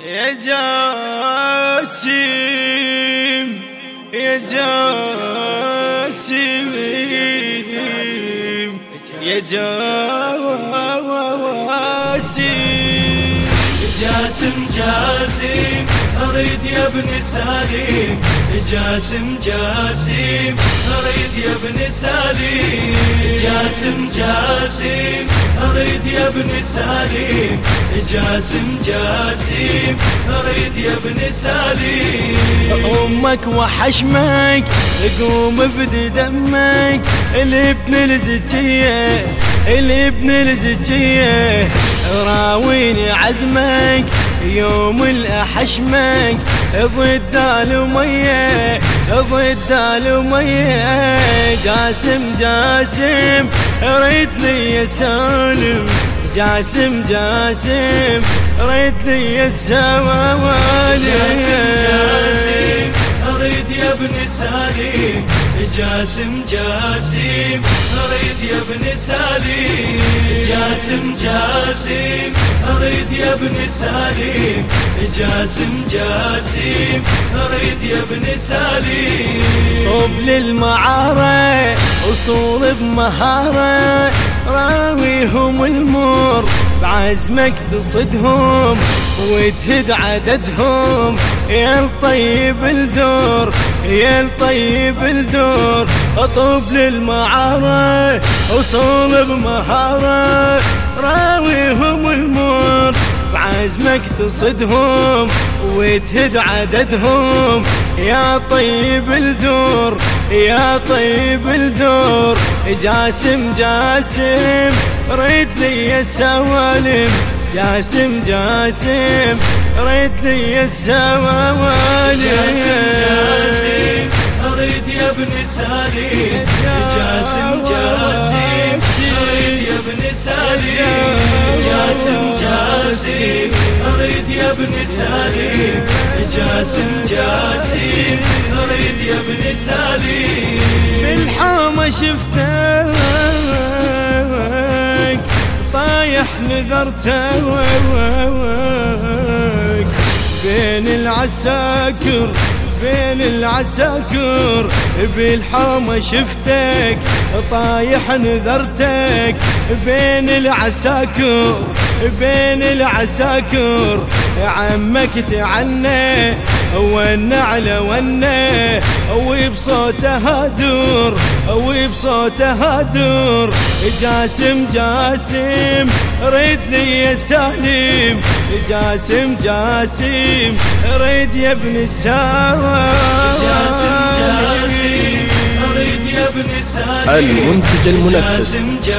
يا جاسم يا جاسم يا جاسم جاسم جاسم أريد يا ابن سالم. جاسم جاسم أريد يا ابن سالم. جاسم جاسم أريد يا ابن سالم. جاسم جاسم أريد يا ابن سالم. أمك وحشمك قوم ابد دمك. الابن الزكيه الابن الزكيه راويني عزمك يوم الاحشمك ضد المية ضد المية. جاسم جاسم ريد لي سالم. جاسم جاسم ريد لي السوالم جاسم جاسم. ابن سالم جاسم جاسم أريد يا ابن سالم جاسم جاسم أريد يا ابن سالم جاسم جاسم أريد يا ابن سالم. طب للمعارة وصول بمهارة راويهم المر بعزمك تصدهم وتهد عددهم يا الطيب الدور. يا الطيب الدور اطوب للمعارة وصول بمهارة راويهم المر بعزمك تصدهم وتهد عددهم. يا طيب الدور يا طيب الدور جاسم جاسم ريد لي السوالم. جاسم جاسم ريد لي السوالم جاسم جاسم اريد يا ابن سالم جاسم جاسم اريد يا ابن سالم جاسم جاسم اريد يا ابن سالم جاسم جاسم اريد يا ابن سالم بالحومة شفتك طايح نذرتك بين العساكر بين العساكر بالحومة شفتك طايح نذرتك. بين العساكر بين العساكر عمك تعنى. والنعل ونه وبصوته هادور وبصوته هادور جاسم جاسم ريد لي سالم. جاسم جاسم ريد يا ابن السالم. جاسم جاسم. المنتج المنفذ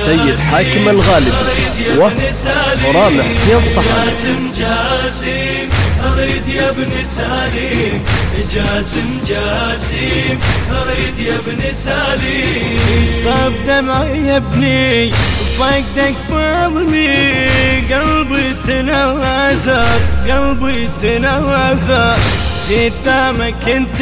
سيد حاكم الغالبي ورامح حسين صحابي. جاسم جاسم اريد يا ابن سالم جاسم جاسم اريد يا ابن سالم صاب دمعي يا ابني فقدك فاضني قلبي تنوثر قلبي تنوثر قدامك انت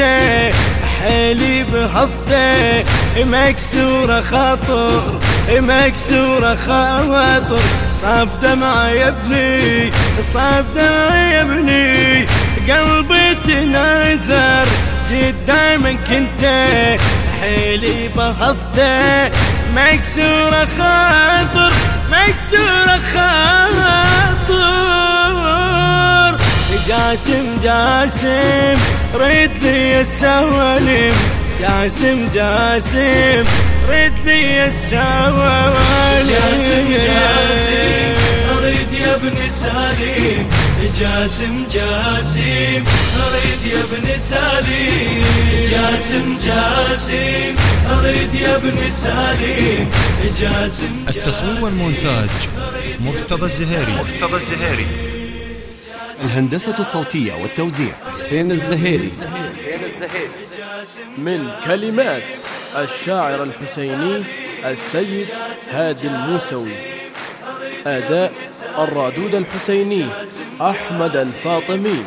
حيلي بهفته مكسورة خاطر مكسورة خواطر. صاب دمع يا ابني صاب دمع يا ابني. قلبي تناثر قدامك انت حيلي بهفته مكسورة خاطر مكسورة خاطر جاسم جاسم ريد لي السوالم جاسم جاسم ريد لي السوالم جاسم جاسم اريد يا ابن سالم. جاسم جاسم اريد يا ابن سالم. جاسم جاسم اريد يا ابن سالم. جاسم التصوير والمونتاج مرتضى الزهيري. مرتضى الزهيري. الهندسة الصوتية والتوزيع. حسين الزهيري. من كلمات الشاعر الحسيني السيد هادي الموسوي. أداء الرادود الحسيني أحمد الفاطمي.